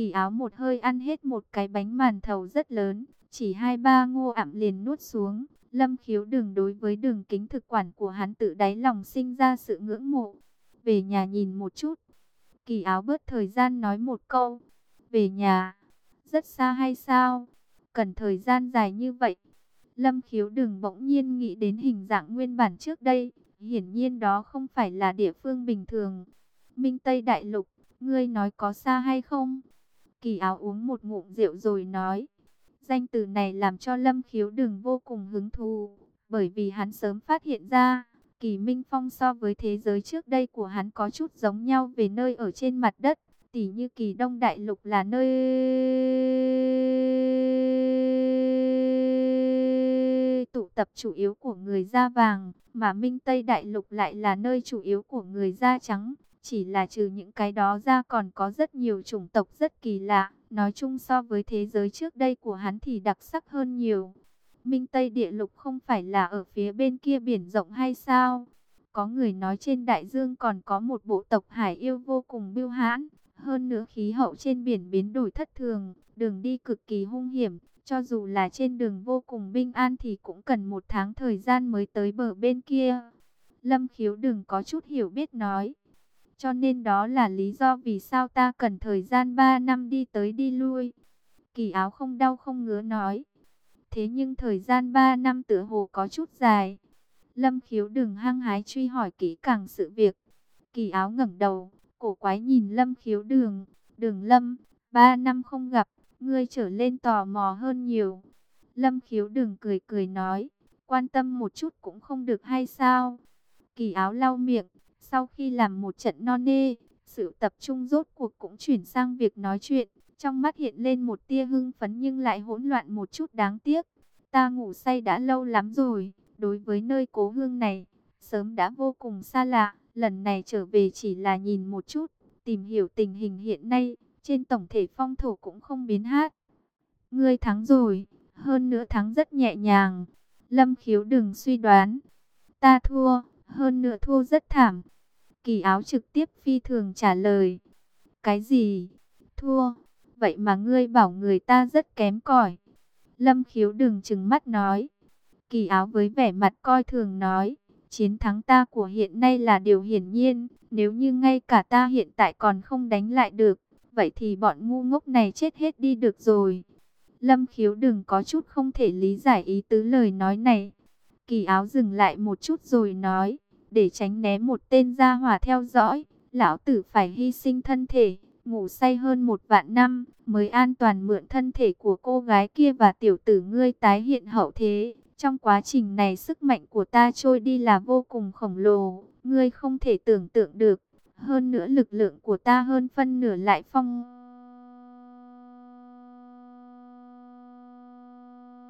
Kỳ áo một hơi ăn hết một cái bánh màn thầu rất lớn, chỉ hai ba ngô ảm liền nuốt xuống. Lâm khiếu đường đối với đường kính thực quản của hắn tự đáy lòng sinh ra sự ngưỡng mộ. Về nhà nhìn một chút. Kỳ áo bớt thời gian nói một câu. Về nhà. Rất xa hay sao? Cần thời gian dài như vậy. Lâm khiếu đường bỗng nhiên nghĩ đến hình dạng nguyên bản trước đây. Hiển nhiên đó không phải là địa phương bình thường. Minh Tây Đại Lục, ngươi nói có xa hay không? Kỳ áo uống một ngụm rượu rồi nói. Danh từ này làm cho Lâm khiếu đừng vô cùng hứng thú. Bởi vì hắn sớm phát hiện ra, Kỳ Minh Phong so với thế giới trước đây của hắn có chút giống nhau về nơi ở trên mặt đất. Tỉ như Kỳ Đông Đại Lục là nơi tụ tập chủ yếu của người da vàng, mà Minh Tây Đại Lục lại là nơi chủ yếu của người da trắng. Chỉ là trừ những cái đó ra còn có rất nhiều chủng tộc rất kỳ lạ. Nói chung so với thế giới trước đây của hắn thì đặc sắc hơn nhiều. Minh Tây Địa Lục không phải là ở phía bên kia biển rộng hay sao? Có người nói trên đại dương còn có một bộ tộc hải yêu vô cùng biêu hãn. Hơn nữa khí hậu trên biển biến đổi thất thường, đường đi cực kỳ hung hiểm. Cho dù là trên đường vô cùng bình an thì cũng cần một tháng thời gian mới tới bờ bên kia. Lâm khiếu đừng có chút hiểu biết nói. Cho nên đó là lý do vì sao ta cần thời gian 3 năm đi tới đi lui. Kỳ áo không đau không ngứa nói. Thế nhưng thời gian 3 năm tựa hồ có chút dài. Lâm khiếu đừng hăng hái truy hỏi kỹ càng sự việc. Kỳ áo ngẩng đầu, cổ quái nhìn lâm khiếu đường. Đường lâm, 3 năm không gặp, ngươi trở lên tò mò hơn nhiều. Lâm khiếu đường cười cười nói, quan tâm một chút cũng không được hay sao. Kỳ áo lau miệng, sau khi làm một trận non nê, sự tập trung rốt cuộc cũng chuyển sang việc nói chuyện. Trong mắt hiện lên một tia hưng phấn nhưng lại hỗn loạn một chút đáng tiếc. Ta ngủ say đã lâu lắm rồi, đối với nơi cố hương này, sớm đã vô cùng xa lạ. Lần này trở về chỉ là nhìn một chút, tìm hiểu tình hình hiện nay, trên tổng thể phong thổ cũng không biến hát. Ngươi thắng rồi, hơn nữa thắng rất nhẹ nhàng. Lâm khiếu đừng suy đoán. Ta thua, hơn nữa thua rất thảm. Kỳ áo trực tiếp phi thường trả lời. Cái gì? Thua? Vậy mà ngươi bảo người ta rất kém cỏi. Lâm khiếu đừng chừng mắt nói. Kỳ áo với vẻ mặt coi thường nói. Chiến thắng ta của hiện nay là điều hiển nhiên. Nếu như ngay cả ta hiện tại còn không đánh lại được. Vậy thì bọn ngu ngốc này chết hết đi được rồi. Lâm khiếu đừng có chút không thể lý giải ý tứ lời nói này. Kỳ áo dừng lại một chút rồi nói để tránh né một tên gia hỏa theo dõi, lão tử phải hy sinh thân thể, ngủ say hơn một vạn năm, mới an toàn mượn thân thể của cô gái kia và tiểu tử ngươi tái hiện hậu thế. Trong quá trình này sức mạnh của ta trôi đi là vô cùng khổng lồ, ngươi không thể tưởng tượng được. Hơn nữa lực lượng của ta hơn phân nửa lại phong...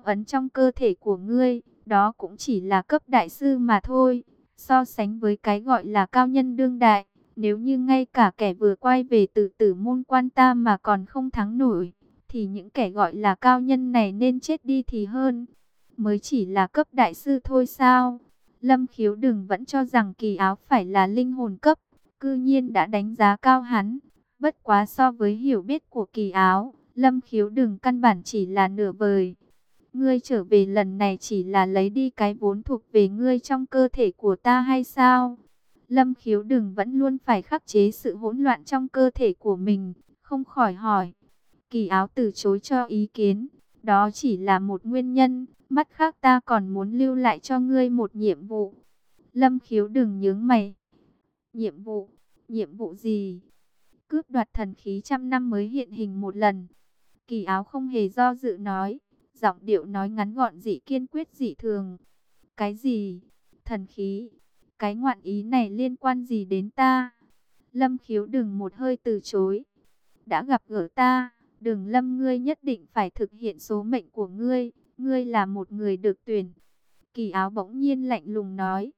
Ấn trong cơ thể của ngươi, đó cũng chỉ là cấp đại sư mà thôi. So sánh với cái gọi là cao nhân đương đại, nếu như ngay cả kẻ vừa quay về từ tử môn quan ta mà còn không thắng nổi, thì những kẻ gọi là cao nhân này nên chết đi thì hơn. Mới chỉ là cấp đại sư thôi sao? Lâm khiếu đừng vẫn cho rằng kỳ áo phải là linh hồn cấp, cư nhiên đã đánh giá cao hắn. Bất quá so với hiểu biết của kỳ áo, lâm khiếu đừng căn bản chỉ là nửa vời. Ngươi trở về lần này chỉ là lấy đi cái vốn thuộc về ngươi trong cơ thể của ta hay sao? Lâm khiếu đừng vẫn luôn phải khắc chế sự hỗn loạn trong cơ thể của mình, không khỏi hỏi. Kỳ áo từ chối cho ý kiến, đó chỉ là một nguyên nhân, mắt khác ta còn muốn lưu lại cho ngươi một nhiệm vụ. Lâm khiếu đừng nhướng mày. Nhiệm vụ? Nhiệm vụ gì? Cướp đoạt thần khí trăm năm mới hiện hình một lần. Kỳ áo không hề do dự nói. Giọng điệu nói ngắn gọn dị kiên quyết dị thường. Cái gì? Thần khí? Cái ngoạn ý này liên quan gì đến ta? Lâm khiếu đừng một hơi từ chối. Đã gặp gỡ ta, đừng lâm ngươi nhất định phải thực hiện số mệnh của ngươi. Ngươi là một người được tuyển. Kỳ áo bỗng nhiên lạnh lùng nói.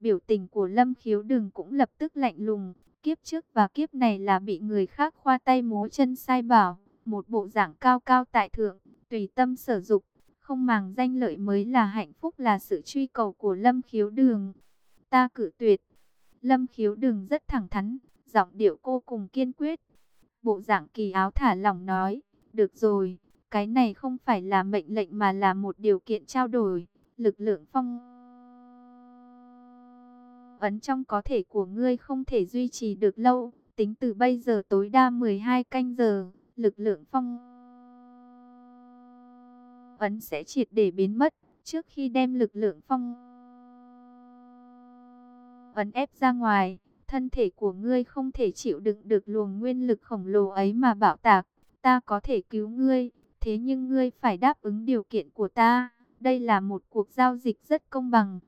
Biểu tình của lâm khiếu đừng cũng lập tức lạnh lùng. Kiếp trước và kiếp này là bị người khác khoa tay múa chân sai bảo. Một bộ dạng cao cao tại thượng tùy tâm sở dục, không màng danh lợi mới là hạnh phúc là sự truy cầu của Lâm Khiếu Đường. Ta cử tuyệt. Lâm Khiếu Đường rất thẳng thắn, giọng điệu cô cùng kiên quyết. Bộ dạng kỳ áo thả lỏng nói, được rồi, cái này không phải là mệnh lệnh mà là một điều kiện trao đổi, lực lượng phong ấn trong có thể của ngươi không thể duy trì được lâu, tính từ bây giờ tối đa 12 canh giờ, lực lượng phong ấn sẽ triệt để biến mất, trước khi đem lực lượng phong ấn ép ra ngoài, thân thể của ngươi không thể chịu đựng được luồng nguyên lực khổng lồ ấy mà bạo tạc, ta có thể cứu ngươi, thế nhưng ngươi phải đáp ứng điều kiện của ta, đây là một cuộc giao dịch rất công bằng.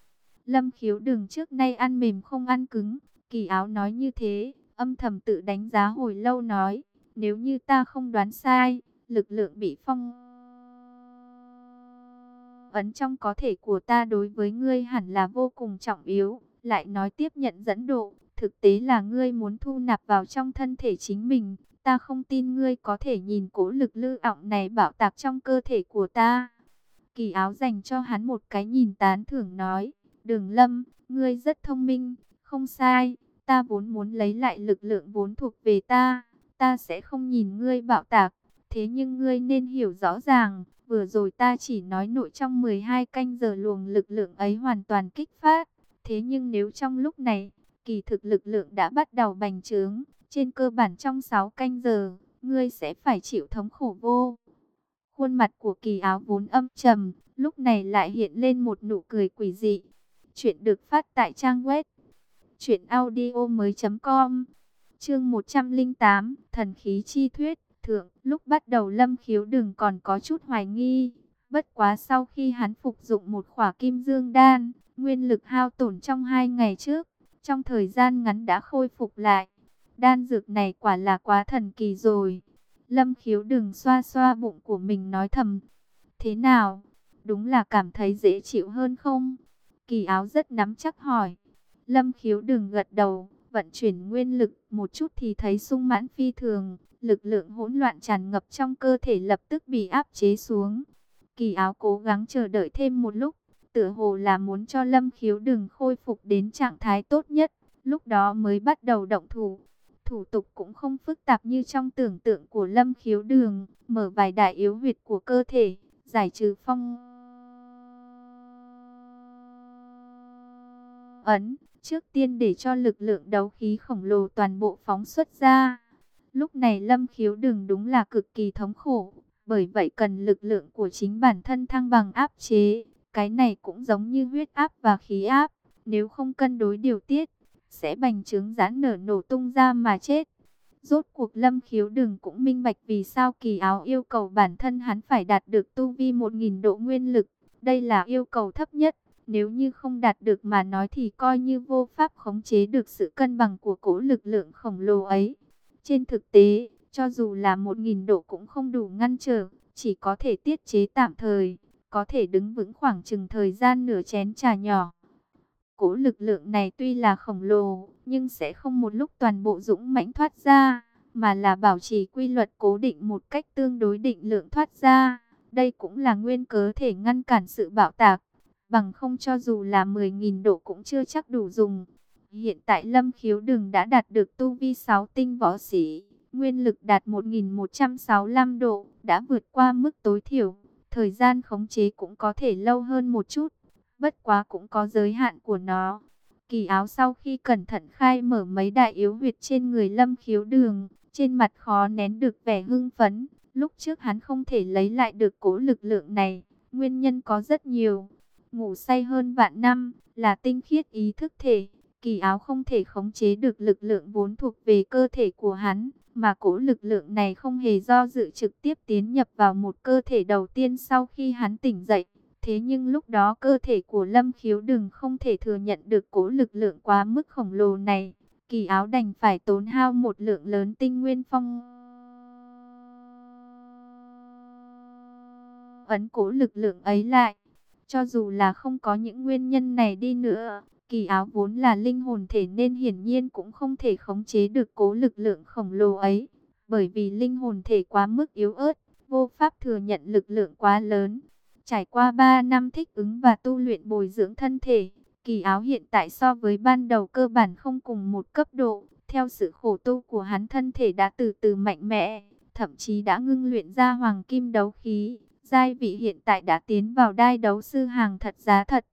Lâm khiếu đừng trước nay ăn mềm không ăn cứng, kỳ áo nói như thế, âm thầm tự đánh giá hồi lâu nói, nếu như ta không đoán sai, lực lượng bị phong ấn trong có thể của ta đối với ngươi hẳn là vô cùng trọng yếu, lại nói tiếp nhận dẫn độ, thực tế là ngươi muốn thu nạp vào trong thân thể chính mình, ta không tin ngươi có thể nhìn cố lực lư ọng này bảo tạc trong cơ thể của ta. Kỳ áo dành cho hắn một cái nhìn tán thưởng nói, đường lâm, ngươi rất thông minh, không sai, ta vốn muốn lấy lại lực lượng vốn thuộc về ta, ta sẽ không nhìn ngươi bạo tạc, thế nhưng ngươi nên hiểu rõ ràng, vừa rồi ta chỉ nói nội trong 12 canh giờ luồng lực lượng ấy hoàn toàn kích phát, thế nhưng nếu trong lúc này, kỳ thực lực lượng đã bắt đầu bành trướng, trên cơ bản trong 6 canh giờ, ngươi sẽ phải chịu thống khổ vô. Khuôn mặt của kỳ áo vốn âm trầm, lúc này lại hiện lên một nụ cười quỷ dị. Chuyện được phát tại trang web truyệnaudiomoi.com. Chương 108, thần khí chi thuyết, thượng, lúc bắt đầu Lâm Khiếu đừng còn có chút hoài nghi, bất quá sau khi hắn phục dụng một khỏa kim dương đan, nguyên lực hao tổn trong hai ngày trước, trong thời gian ngắn đã khôi phục lại. Đan dược này quả là quá thần kỳ rồi. Lâm khiếu đừng xoa xoa bụng của mình nói thầm. Thế nào? Đúng là cảm thấy dễ chịu hơn không? Kỳ áo rất nắm chắc hỏi. Lâm khiếu đừng gật đầu, vận chuyển nguyên lực một chút thì thấy sung mãn phi thường. Lực lượng hỗn loạn tràn ngập trong cơ thể lập tức bị áp chế xuống. Kỳ áo cố gắng chờ đợi thêm một lúc. Tựa hồ là muốn cho lâm khiếu đừng khôi phục đến trạng thái tốt nhất. Lúc đó mới bắt đầu động thủ. Thủ tục cũng không phức tạp như trong tưởng tượng của lâm khiếu đường, mở vài đại yếu huyệt của cơ thể, giải trừ phong ấn, trước tiên để cho lực lượng đấu khí khổng lồ toàn bộ phóng xuất ra. Lúc này lâm khiếu đường đúng là cực kỳ thống khổ, bởi vậy cần lực lượng của chính bản thân thăng bằng áp chế. Cái này cũng giống như huyết áp và khí áp, nếu không cân đối điều tiết, sẽ bành trướng giãn nở nổ tung ra mà chết. Rốt cuộc lâm khiếu đừng cũng minh bạch vì sao kỳ áo yêu cầu bản thân hắn phải đạt được tu vi 1.000 độ nguyên lực. Đây là yêu cầu thấp nhất. Nếu như không đạt được mà nói thì coi như vô pháp khống chế được sự cân bằng của cổ lực lượng khổng lồ ấy. Trên thực tế, cho dù là 1.000 độ cũng không đủ ngăn trở, chỉ có thể tiết chế tạm thời, có thể đứng vững khoảng chừng thời gian nửa chén trà nhỏ. Cố lực lượng này tuy là khổng lồ, nhưng sẽ không một lúc toàn bộ dũng mãnh thoát ra, mà là bảo trì quy luật cố định một cách tương đối định lượng thoát ra. Đây cũng là nguyên cớ thể ngăn cản sự bạo tạc, bằng không cho dù là 10.000 độ cũng chưa chắc đủ dùng. Hiện tại Lâm Khiếu Đừng đã đạt được tu vi 6 tinh võ sĩ, nguyên lực đạt 1.165 độ, đã vượt qua mức tối thiểu. Thời gian khống chế cũng có thể lâu hơn một chút bất quá cũng có giới hạn của nó. Kỳ áo sau khi cẩn thận khai mở mấy đại yếu huyệt trên người lâm khiếu đường, trên mặt khó nén được vẻ hưng phấn. Lúc trước hắn không thể lấy lại được cố lực lượng này, nguyên nhân có rất nhiều. Ngủ say hơn vạn năm, là tinh khiết ý thức thể. Kỳ áo không thể khống chế được lực lượng vốn thuộc về cơ thể của hắn, mà cỗ lực lượng này không hề do dự trực tiếp tiến nhập vào một cơ thể đầu tiên sau khi hắn tỉnh dậy. Thế nhưng lúc đó cơ thể của Lâm Khiếu đừng không thể thừa nhận được cỗ lực lượng quá mức khổng lồ này. Kỳ áo đành phải tốn hao một lượng lớn tinh nguyên phong. Ấn cố lực lượng ấy lại. Cho dù là không có những nguyên nhân này đi nữa, kỳ áo vốn là linh hồn thể nên hiển nhiên cũng không thể khống chế được cố lực lượng khổng lồ ấy. Bởi vì linh hồn thể quá mức yếu ớt, vô pháp thừa nhận lực lượng quá lớn. Trải qua 3 năm thích ứng và tu luyện bồi dưỡng thân thể, kỳ áo hiện tại so với ban đầu cơ bản không cùng một cấp độ. Theo sự khổ tu của hắn thân thể đã từ từ mạnh mẽ, thậm chí đã ngưng luyện ra hoàng kim đấu khí. Giai vị hiện tại đã tiến vào đai đấu sư hàng thật giá thật.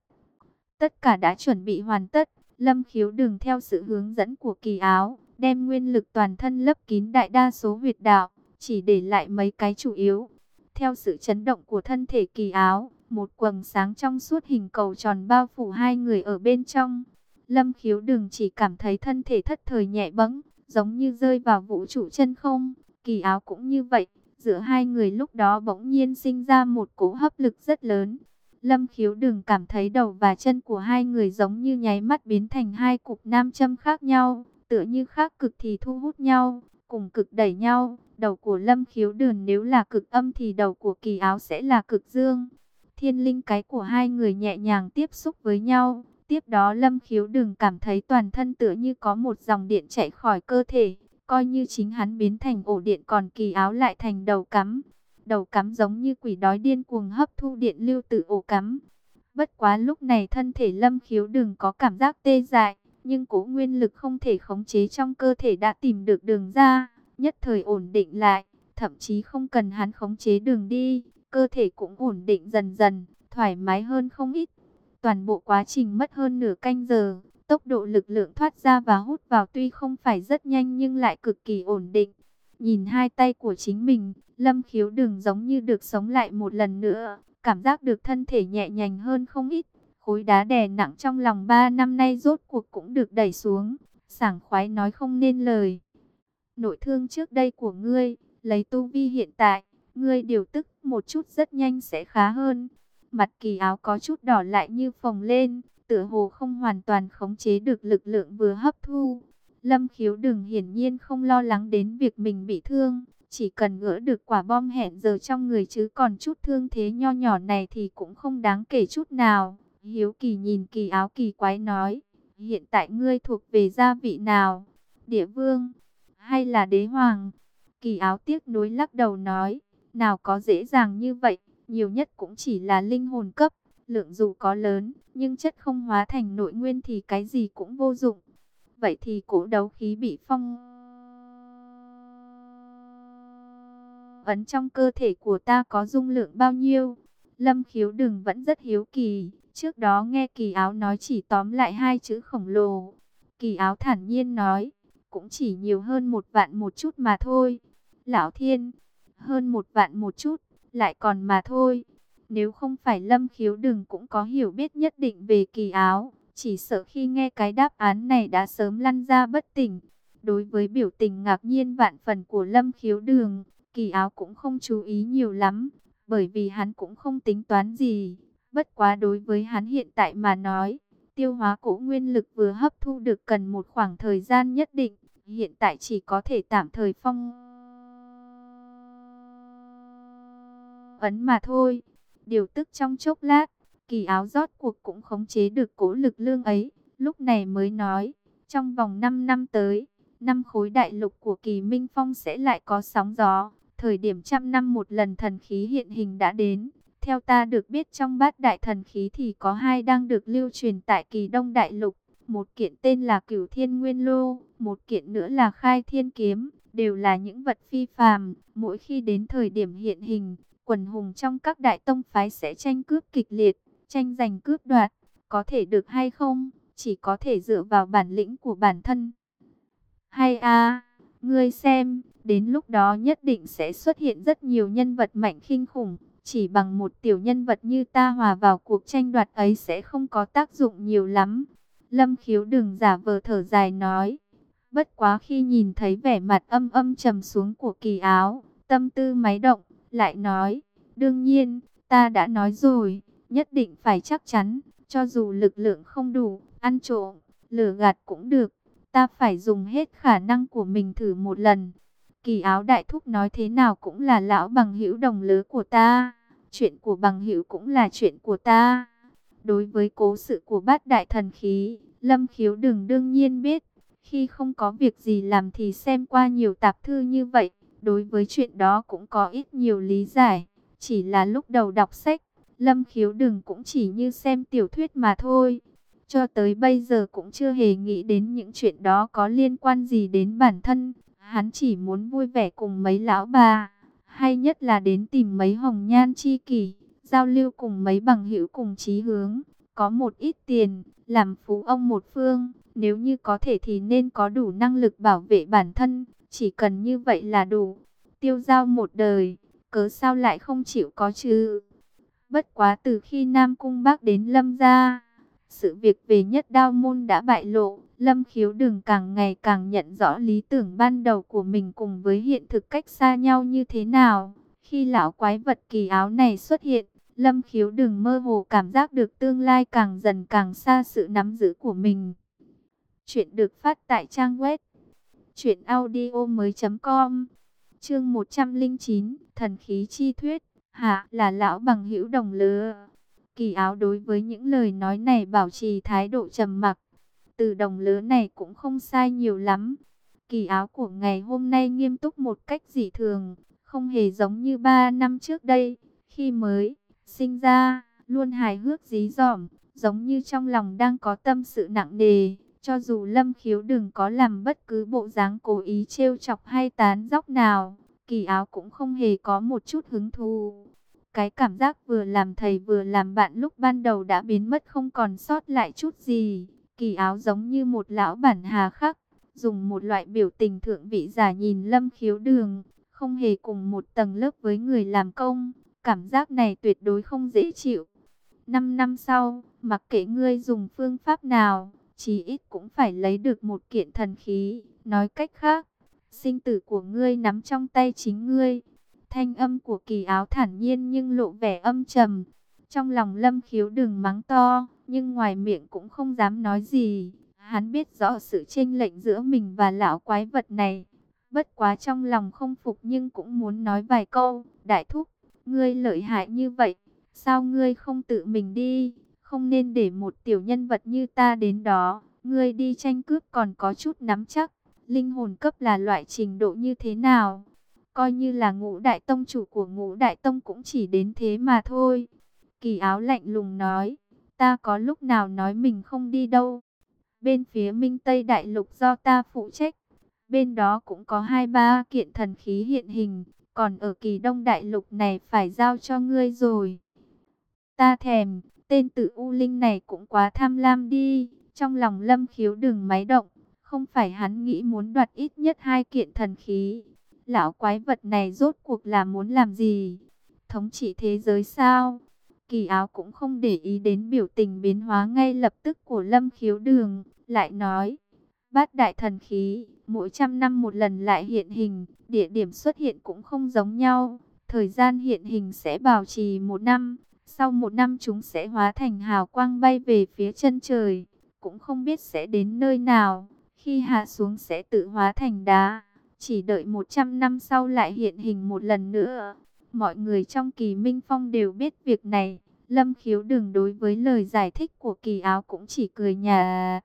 Tất cả đã chuẩn bị hoàn tất, lâm khiếu đừng theo sự hướng dẫn của kỳ áo, đem nguyên lực toàn thân lấp kín đại đa số huyệt đạo, chỉ để lại mấy cái chủ yếu. Theo sự chấn động của thân thể kỳ áo, một quầng sáng trong suốt hình cầu tròn bao phủ hai người ở bên trong. Lâm khiếu đừng chỉ cảm thấy thân thể thất thời nhẹ bẫng, giống như rơi vào vũ trụ chân không. Kỳ áo cũng như vậy, giữa hai người lúc đó bỗng nhiên sinh ra một cỗ hấp lực rất lớn. Lâm khiếu đừng cảm thấy đầu và chân của hai người giống như nháy mắt biến thành hai cục nam châm khác nhau, tựa như khác cực thì thu hút nhau, cùng cực đẩy nhau. Đầu của lâm khiếu đường nếu là cực âm thì đầu của kỳ áo sẽ là cực dương. Thiên linh cái của hai người nhẹ nhàng tiếp xúc với nhau. Tiếp đó lâm khiếu đường cảm thấy toàn thân tựa như có một dòng điện chạy khỏi cơ thể. Coi như chính hắn biến thành ổ điện còn kỳ áo lại thành đầu cắm. Đầu cắm giống như quỷ đói điên cuồng hấp thu điện lưu từ ổ cắm. Bất quá lúc này thân thể lâm khiếu đường có cảm giác tê dại. Nhưng cố nguyên lực không thể khống chế trong cơ thể đã tìm được đường ra nhất thời ổn định lại, thậm chí không cần hắn khống chế đường đi, cơ thể cũng ổn định dần dần, thoải mái hơn không ít. Toàn bộ quá trình mất hơn nửa canh giờ, tốc độ lực lượng thoát ra và hút vào tuy không phải rất nhanh nhưng lại cực kỳ ổn định. Nhìn hai tay của chính mình, lâm khiếu đường giống như được sống lại một lần nữa, cảm giác được thân thể nhẹ nhàng hơn không ít. Khối đá đè nặng trong lòng ba năm nay rốt cuộc cũng được đẩy xuống, sảng khoái nói không nên lời nội thương trước đây của ngươi, lấy tu vi hiện tại, ngươi điều tức một chút rất nhanh sẽ khá hơn. Mặt kỳ áo có chút đỏ lại như phồng lên, tựa hồ không hoàn toàn khống chế được lực lượng vừa hấp thu. Lâm khiếu đừng hiển nhiên không lo lắng đến việc mình bị thương, chỉ cần gỡ được quả bom hẹn giờ trong người chứ còn chút thương thế nho nhỏ này thì cũng không đáng kể chút nào. Hiếu kỳ nhìn kỳ áo kỳ quái nói, hiện tại ngươi thuộc về gia vị nào? Địa vương hay là đế hoàng? Kỳ áo tiếc nối lắc đầu nói, nào có dễ dàng như vậy, nhiều nhất cũng chỉ là linh hồn cấp, lượng dù có lớn, nhưng chất không hóa thành nội nguyên thì cái gì cũng vô dụng. Vậy thì cổ đấu khí bị phong ấn trong cơ thể của ta có dung lượng bao nhiêu? Lâm khiếu đừng vẫn rất hiếu kỳ, trước đó nghe kỳ áo nói chỉ tóm lại hai chữ khổng lồ. Kỳ áo thản nhiên nói, cũng chỉ nhiều hơn một vạn một chút mà thôi. Lão Thiên, hơn một vạn một chút, lại còn mà thôi. Nếu không phải Lâm Khiếu Đừng cũng có hiểu biết nhất định về kỳ áo, chỉ sợ khi nghe cái đáp án này đã sớm lăn ra bất tỉnh. Đối với biểu tình ngạc nhiên vạn phần của Lâm Khiếu Đường, kỳ áo cũng không chú ý nhiều lắm, bởi vì hắn cũng không tính toán gì. Bất quá đối với hắn hiện tại mà nói, tiêu hóa cổ nguyên lực vừa hấp thu được cần một khoảng thời gian nhất định hiện tại chỉ có thể tạm thời phong ấn mà thôi. Điều tức trong chốc lát, kỳ áo rót cuộc cũng khống chế được cố lực lương ấy, lúc này mới nói, trong vòng 5 năm tới, năm khối đại lục của kỳ Minh Phong sẽ lại có sóng gió, thời điểm trăm năm một lần thần khí hiện hình đã đến. Theo ta được biết trong bát đại thần khí thì có hai đang được lưu truyền tại kỳ Đông Đại Lục. Một kiện tên là Cửu Thiên Nguyên Lô, một kiện nữa là Khai Thiên Kiếm, đều là những vật phi phàm. Mỗi khi đến thời điểm hiện hình, quần hùng trong các đại tông phái sẽ tranh cướp kịch liệt, tranh giành cướp đoạt. Có thể được hay không, chỉ có thể dựa vào bản lĩnh của bản thân. Hay a, ngươi xem, đến lúc đó nhất định sẽ xuất hiện rất nhiều nhân vật mạnh khinh khủng. Chỉ bằng một tiểu nhân vật như ta hòa vào cuộc tranh đoạt ấy sẽ không có tác dụng nhiều lắm. Lâm khiếu đừng giả vờ thở dài nói. Bất quá khi nhìn thấy vẻ mặt âm âm trầm xuống của kỳ áo, tâm tư máy động, lại nói. Đương nhiên, ta đã nói rồi, nhất định phải chắc chắn, cho dù lực lượng không đủ, ăn trộm, lừa gạt cũng được. Ta phải dùng hết khả năng của mình thử một lần. Kỳ áo đại thúc nói thế nào cũng là lão bằng hữu đồng lứa của ta. Chuyện của bằng hữu cũng là chuyện của ta. Đối với cố sự của bát đại thần khí, Lâm khiếu đừng đương nhiên biết. Khi không có việc gì làm thì xem qua nhiều tạp thư như vậy. Đối với chuyện đó cũng có ít nhiều lý giải. Chỉ là lúc đầu đọc sách, Lâm khiếu đừng cũng chỉ như xem tiểu thuyết mà thôi cho tới bây giờ cũng chưa hề nghĩ đến những chuyện đó có liên quan gì đến bản thân. Hắn chỉ muốn vui vẻ cùng mấy lão bà, hay nhất là đến tìm mấy hồng nhan chi kỷ, giao lưu cùng mấy bằng hữu cùng chí hướng, có một ít tiền, làm phú ông một phương, nếu như có thể thì nên có đủ năng lực bảo vệ bản thân, chỉ cần như vậy là đủ. Tiêu giao một đời, cớ sao lại không chịu có chứ? Bất quá từ khi Nam Cung Bác đến Lâm gia, sự việc về nhất đao môn đã bại lộ, Lâm khiếu đừng càng ngày càng nhận rõ lý tưởng ban đầu của mình cùng với hiện thực cách xa nhau như thế nào. Khi lão quái vật kỳ áo này xuất hiện, Lâm khiếu đừng mơ hồ cảm giác được tương lai càng dần càng xa sự nắm giữ của mình. Chuyện được phát tại trang web truyệnaudiomoi.com. Chương 109, Thần khí chi thuyết, hạ là lão bằng hữu đồng lứa. Kỳ áo đối với những lời nói này bảo trì thái độ trầm mặc. Từ đồng lứa này cũng không sai nhiều lắm. Kỳ áo của ngày hôm nay nghiêm túc một cách dị thường, không hề giống như ba năm trước đây, khi mới sinh ra, luôn hài hước dí dỏm, giống như trong lòng đang có tâm sự nặng nề. Cho dù Lâm Khiếu đừng có làm bất cứ bộ dáng cố ý trêu chọc hay tán dóc nào, kỳ áo cũng không hề có một chút hứng thú. Cái cảm giác vừa làm thầy vừa làm bạn lúc ban đầu đã biến mất không còn sót lại chút gì. Kỳ áo giống như một lão bản hà khắc, dùng một loại biểu tình thượng vị giả nhìn Lâm Khiếu đường, không hề cùng một tầng lớp với người làm công. Cảm giác này tuyệt đối không dễ chịu. Năm năm sau, mặc kệ ngươi dùng phương pháp nào, chí ít cũng phải lấy được một kiện thần khí. Nói cách khác, sinh tử của ngươi nắm trong tay chính ngươi. Thanh âm của kỳ áo thản nhiên nhưng lộ vẻ âm trầm. Trong lòng lâm khiếu đừng mắng to, nhưng ngoài miệng cũng không dám nói gì. Hắn biết rõ sự chênh lệch giữa mình và lão quái vật này. Bất quá trong lòng không phục nhưng cũng muốn nói vài câu. Đại thúc, ngươi lợi hại như vậy, sao ngươi không tự mình đi? Không nên để một tiểu nhân vật như ta đến đó, ngươi đi tranh cướp còn có chút nắm chắc. Linh hồn cấp là loại trình độ như thế nào? Coi như là ngũ đại tông chủ của ngũ đại tông cũng chỉ đến thế mà thôi. Kỳ áo lạnh lùng nói, ta có lúc nào nói mình không đi đâu. Bên phía Minh Tây Đại Lục do ta phụ trách, bên đó cũng có hai ba kiện thần khí hiện hình, còn ở kỳ Đông Đại Lục này phải giao cho ngươi rồi. Ta thèm, tên tự U Linh này cũng quá tham lam đi, trong lòng lâm khiếu đừng máy động, không phải hắn nghĩ muốn đoạt ít nhất hai kiện thần khí. Lão quái vật này rốt cuộc là muốn làm gì? Thống trị thế giới sao? Kỳ áo cũng không để ý đến biểu tình biến hóa ngay lập tức của lâm khiếu đường, lại nói, bát đại thần khí, mỗi trăm năm một lần lại hiện hình, địa điểm xuất hiện cũng không giống nhau, thời gian hiện hình sẽ bảo trì một năm, sau một năm chúng sẽ hóa thành hào quang bay về phía chân trời, cũng không biết sẽ đến nơi nào, khi hạ xuống sẽ tự hóa thành đá, chỉ đợi 100 năm sau lại hiện hình một lần nữa. Mọi người trong kỳ Minh Phong đều biết việc này, Lâm Khiếu đừng đối với lời giải thích của kỳ áo cũng chỉ cười nhà.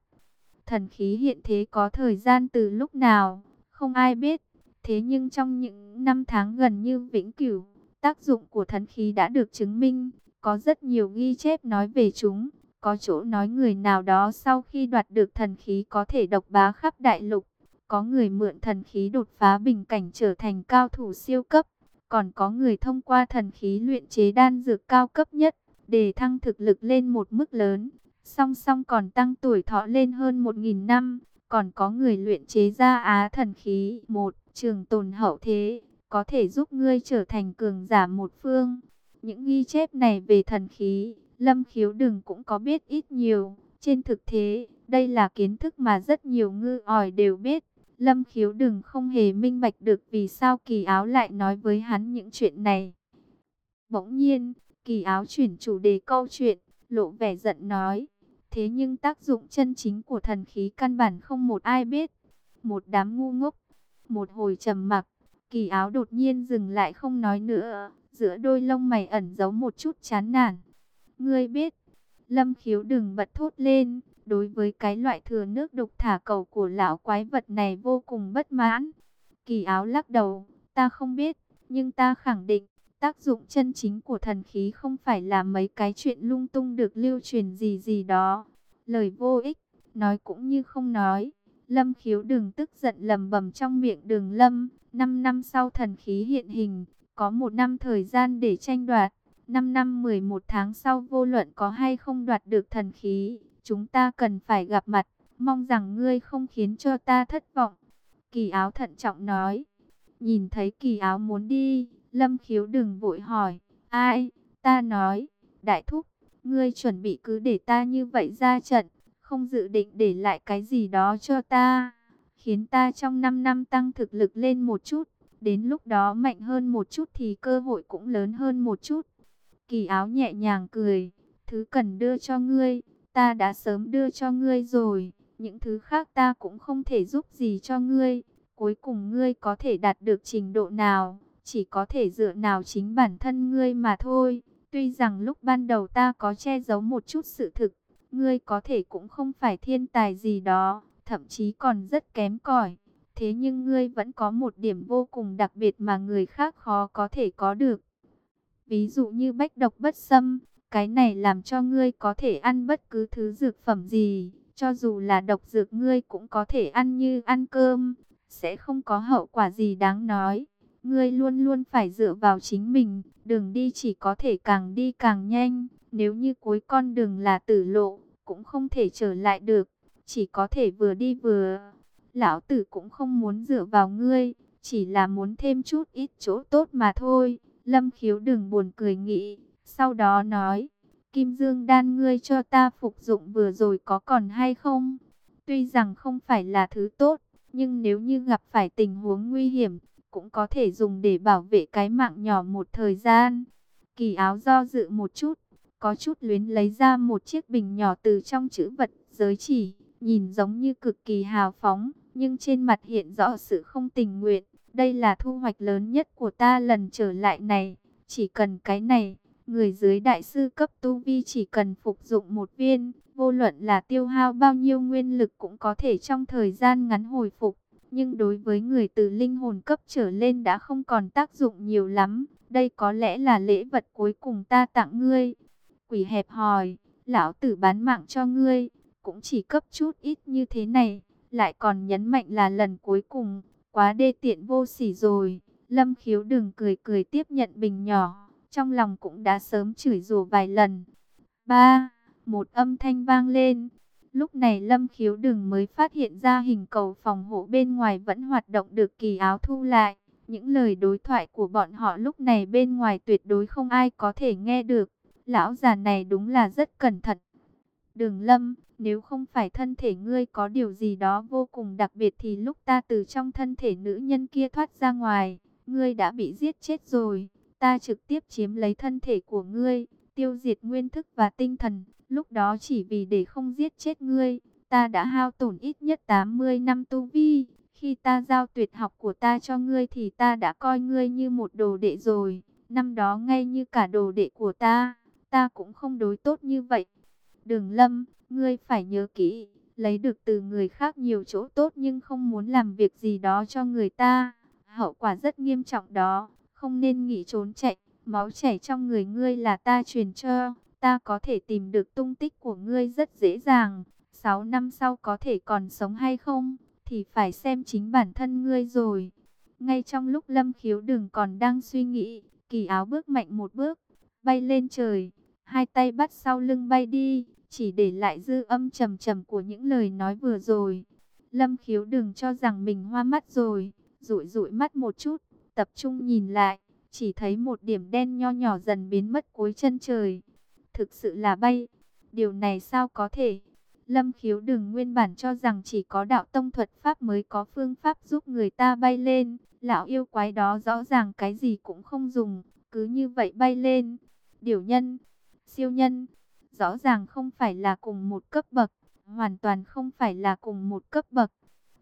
Thần khí hiện thế có thời gian từ lúc nào, không ai biết. Thế nhưng trong những năm tháng gần như vĩnh cửu, tác dụng của thần khí đã được chứng minh. Có rất nhiều ghi chép nói về chúng. Có chỗ nói người nào đó sau khi đoạt được thần khí có thể độc bá khắp đại lục. Có người mượn thần khí đột phá bình cảnh trở thành cao thủ siêu cấp. Còn có người thông qua thần khí luyện chế đan dược cao cấp nhất, để thăng thực lực lên một mức lớn. Song song còn tăng tuổi thọ lên hơn 1.000 năm. Còn có người luyện chế ra á thần khí một trường tồn hậu thế, có thể giúp ngươi trở thành cường giả một phương. Những ghi chép này về thần khí, Lâm Khiếu Đừng cũng có biết ít nhiều. Trên thực tế, đây là kiến thức mà rất nhiều ngư ỏi đều biết. Lâm Khiếu Đừng không hề minh bạch được vì sao kỳ áo lại nói với hắn những chuyện này. Bỗng nhiên, kỳ áo chuyển chủ đề câu chuyện, lộ vẻ giận nói. Thế nhưng tác dụng chân chính của thần khí căn bản không một ai biết. Một đám ngu ngốc, một hồi trầm mặc, kỳ áo đột nhiên dừng lại không nói nữa. Giữa đôi lông mày ẩn giấu một chút chán nản. Ngươi biết, lâm khiếu đừng bật thốt lên. Đối với cái loại thừa nước đục thả cầu của lão quái vật này vô cùng bất mãn. Kỳ áo lắc đầu, ta không biết, nhưng ta khẳng định, tác dụng chân chính của thần khí không phải là mấy cái chuyện lung tung được lưu truyền gì gì đó. lời vô ích, nói cũng như không nói. Lâm khiếu đừng tức giận lầm bầm trong miệng đường lâm, năm năm sau thần khí hiện hình, có một năm thời gian để tranh đoạt, năm năm 11 tháng sau vô luận có hay không đoạt được thần khí, chúng ta cần phải gặp mặt, mong rằng ngươi không khiến cho ta thất vọng. Kỳ áo thận trọng nói, nhìn thấy kỳ áo muốn đi, lâm khiếu đừng vội hỏi, ai, ta nói, đại thúc, ngươi chuẩn bị cứ để ta như vậy ra trận, không dự định để lại cái gì đó cho ta, khiến ta trong 5 năm tăng thực lực lên một chút, đến lúc đó mạnh hơn một chút thì cơ hội cũng lớn hơn một chút. Kỳ áo nhẹ nhàng cười, thứ cần đưa cho ngươi, ta đã sớm đưa cho ngươi rồi, những thứ khác ta cũng không thể giúp gì cho ngươi, cuối cùng ngươi có thể đạt được trình độ nào, chỉ có thể dựa nào chính bản thân ngươi mà thôi. Tuy rằng lúc ban đầu ta có che giấu một chút sự thực, ngươi có thể cũng không phải thiên tài gì đó, thậm chí còn rất kém cỏi. Thế nhưng ngươi vẫn có một điểm vô cùng đặc biệt mà người khác khó có thể có được. Ví dụ như bách độc bất xâm, cái này làm cho ngươi có thể ăn bất cứ thứ dược phẩm gì, cho dù là độc dược ngươi cũng có thể ăn như ăn cơm, sẽ không có hậu quả gì đáng nói. Ngươi luôn luôn phải dựa vào chính mình, đường đi chỉ có thể càng đi càng nhanh. Nếu như cuối con đường là tử lộ, cũng không thể trở lại được, chỉ có thể vừa đi vừa. Lão tử cũng không muốn dựa vào ngươi, chỉ là muốn thêm chút ít chỗ tốt mà thôi. Lâm khiếu đừng buồn cười nghĩ, sau đó nói, Kim Dương đan ngươi cho ta phục dụng vừa rồi có còn hay không? Tuy rằng không phải là thứ tốt, nhưng nếu như gặp phải tình huống nguy hiểm, cũng có thể dùng để bảo vệ cái mạng nhỏ một thời gian. Kỳ áo do dự một chút, có chút luyến lấy ra một chiếc bình nhỏ từ trong chữ vật giới chỉ, nhìn giống như cực kỳ hào phóng, nhưng trên mặt hiện rõ sự không tình nguyện. Đây là thu hoạch lớn nhất của ta lần trở lại này, chỉ cần cái này, người dưới đại sư cấp tu vi chỉ cần phục dụng một viên, vô luận là tiêu hao bao nhiêu nguyên lực cũng có thể trong thời gian ngắn hồi phục. Nhưng đối với người từ linh hồn cấp trở lên đã không còn tác dụng nhiều lắm. Đây có lẽ là lễ vật cuối cùng ta tặng ngươi. Quỷ hẹp hòi, lão tử bán mạng cho ngươi, cũng chỉ cấp chút ít như thế này. Lại còn nhấn mạnh là lần cuối cùng, quá đê tiện vô sỉ rồi. Lâm khiếu đừng cười cười tiếp nhận bình nhỏ, trong lòng cũng đã sớm chửi rủa vài lần. Ba, một âm thanh vang lên. Lúc này Lâm Khiếu Đừng mới phát hiện ra hình cầu phòng hộ bên ngoài vẫn hoạt động được kỳ áo thu lại. Những lời đối thoại của bọn họ lúc này bên ngoài tuyệt đối không ai có thể nghe được. Lão già này đúng là rất cẩn thận. Đường Lâm, nếu không phải thân thể ngươi có điều gì đó vô cùng đặc biệt thì lúc ta từ trong thân thể nữ nhân kia thoát ra ngoài, ngươi đã bị giết chết rồi. Ta trực tiếp chiếm lấy thân thể của ngươi, tiêu diệt nguyên thức và tinh thần, Lúc đó chỉ vì để không giết chết ngươi, ta đã hao tổn ít nhất 80 năm tu vi. Khi ta giao tuyệt học của ta cho ngươi thì ta đã coi ngươi như một đồ đệ rồi. Năm đó ngay như cả đồ đệ của ta, ta cũng không đối tốt như vậy. Đường lâm, ngươi phải nhớ kỹ, lấy được từ người khác nhiều chỗ tốt nhưng không muốn làm việc gì đó cho người ta. Hậu quả rất nghiêm trọng đó, không nên nghĩ trốn chạy, máu chảy trong người ngươi là ta truyền cho ta có thể tìm được tung tích của ngươi rất dễ dàng. 6 năm sau có thể còn sống hay không, thì phải xem chính bản thân ngươi rồi. Ngay trong lúc Lâm Khiếu đừng còn đang suy nghĩ, kỳ áo bước mạnh một bước, bay lên trời, hai tay bắt sau lưng bay đi, chỉ để lại dư âm trầm trầm của những lời nói vừa rồi. Lâm Khiếu đừng cho rằng mình hoa mắt rồi, rụi rụi mắt một chút, tập trung nhìn lại, chỉ thấy một điểm đen nho nhỏ dần biến mất cuối chân trời thực sự là bay. Điều này sao có thể? Lâm khiếu đừng nguyên bản cho rằng chỉ có đạo tông thuật pháp mới có phương pháp giúp người ta bay lên. Lão yêu quái đó rõ ràng cái gì cũng không dùng, cứ như vậy bay lên. Điều nhân, siêu nhân, rõ ràng không phải là cùng một cấp bậc, hoàn toàn không phải là cùng một cấp bậc.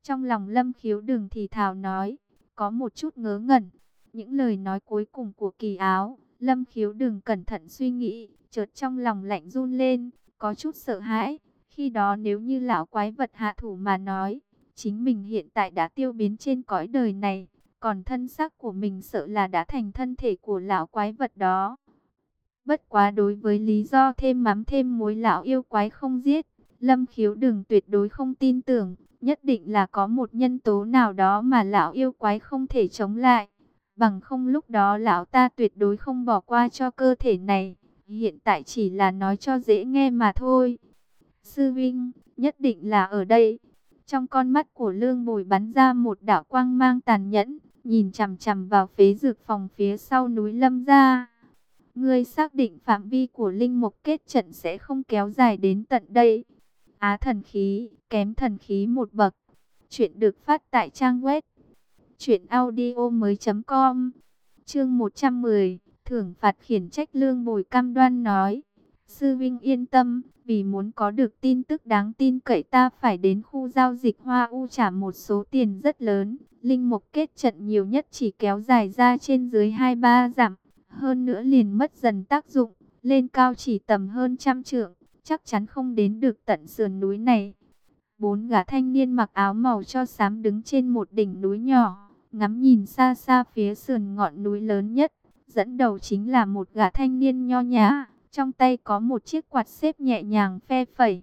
Trong lòng lâm khiếu đừng thì thào nói, có một chút ngớ ngẩn. Những lời nói cuối cùng của kỳ áo, lâm khiếu đừng cẩn thận suy nghĩ, chợt trong lòng lạnh run lên, có chút sợ hãi. Khi đó nếu như lão quái vật hạ thủ mà nói, chính mình hiện tại đã tiêu biến trên cõi đời này, còn thân xác của mình sợ là đã thành thân thể của lão quái vật đó. Bất quá đối với lý do thêm mắm thêm muối lão yêu quái không giết, Lâm khiếu đừng tuyệt đối không tin tưởng, nhất định là có một nhân tố nào đó mà lão yêu quái không thể chống lại. Bằng không lúc đó lão ta tuyệt đối không bỏ qua cho cơ thể này, hiện tại chỉ là nói cho dễ nghe mà thôi. Sư Vinh, nhất định là ở đây. Trong con mắt của Lương Bồi bắn ra một đạo quang mang tàn nhẫn, nhìn chằm chằm vào phế dược phòng phía sau núi Lâm gia. Ngươi xác định phạm vi của linh mục kết trận sẽ không kéo dài đến tận đây. Á thần khí, kém thần khí một bậc. Chuyện được phát tại trang web truyệnaudiomoi.com. Chương 110, thưởng phạt khiển trách lương bồi cam đoan nói: "Sư Vinh yên tâm, vì muốn có được tin tức đáng tin cậy ta phải đến khu giao dịch Hoa U trả một số tiền rất lớn. Linh mục kết trận nhiều nhất chỉ kéo dài ra trên dưới 2-3 dặm, hơn nữa liền mất dần tác dụng, lên cao chỉ tầm hơn trăm trượng, chắc chắn không đến được tận sườn núi này. Bốn gã thanh niên mặc áo màu cho xám đứng trên một đỉnh núi nhỏ, ngắm nhìn xa xa phía sườn ngọn núi lớn nhất. Dẫn đầu chính là một gã thanh niên nho nhã, trong tay có một chiếc quạt xếp nhẹ nhàng phe phẩy.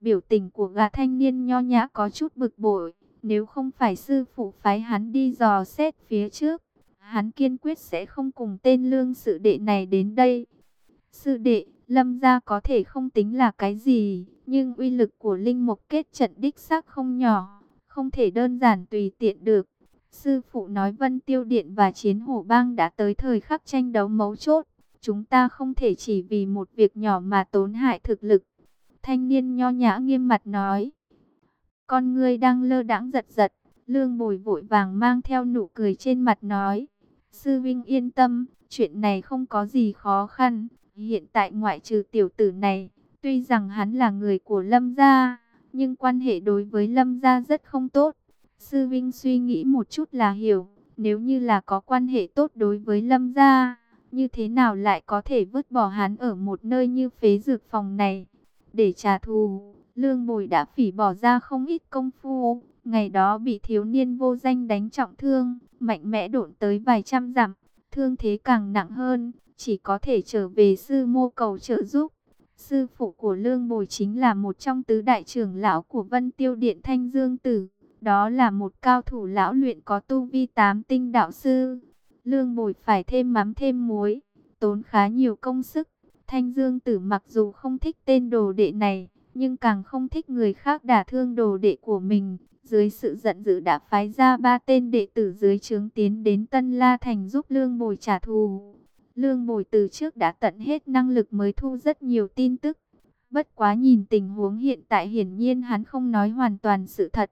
Biểu tình của gã thanh niên nho nhã có chút bực bội, nếu không phải sư phụ phái hắn đi dò xét phía trước, hắn kiên quyết sẽ không cùng tên lương sự đệ này đến đây. Sư đệ, lâm gia có thể không tính là cái gì, nhưng uy lực của linh mục kết trận đích xác không nhỏ, không thể đơn giản tùy tiện được. Sư phụ nói Vân Tiêu Điện và Chiến Hổ Bang đã tới thời khắc tranh đấu mấu chốt. Chúng ta không thể chỉ vì một việc nhỏ mà tốn hại thực lực. Thanh niên nho nhã nghiêm mặt nói. Con ngươi đang lơ đãng giật giật. Lương bồi vội vàng mang theo nụ cười trên mặt nói. Sư Vinh yên tâm, chuyện này không có gì khó khăn. Hiện tại ngoại trừ tiểu tử này, tuy rằng hắn là người của Lâm Gia, nhưng quan hệ đối với Lâm Gia rất không tốt. Sư Vinh suy nghĩ một chút là hiểu, nếu như là có quan hệ tốt đối với Lâm Gia, như thế nào lại có thể vứt bỏ hắn ở một nơi như phế dược phòng này. Để trả thù, Lương Bồi đã phỉ bỏ ra không ít công phu, ngày đó bị thiếu niên vô danh đánh trọng thương, mạnh mẽ độn tới vài trăm dặm, thương thế càng nặng hơn, chỉ có thể trở về sư mô cầu trợ giúp. Sư phụ của Lương Bồi chính là một trong tứ đại trưởng lão của Vân Tiêu Điện Thanh Dương Tử. Đó là một cao thủ lão luyện có tu vi tám tinh đạo sư. Lương bồi phải thêm mắm thêm muối, tốn khá nhiều công sức. Thanh Dương Tử mặc dù không thích tên đồ đệ này, nhưng càng không thích người khác đả thương đồ đệ của mình. Dưới sự giận dữ đã phái ra ba tên đệ tử dưới trướng tiến đến Tân La Thành giúp Lương Bồi trả thù. Lương Bồi từ trước đã tận hết năng lực mới thu rất nhiều tin tức. Bất quá nhìn tình huống hiện tại hiển nhiên hắn không nói hoàn toàn sự thật.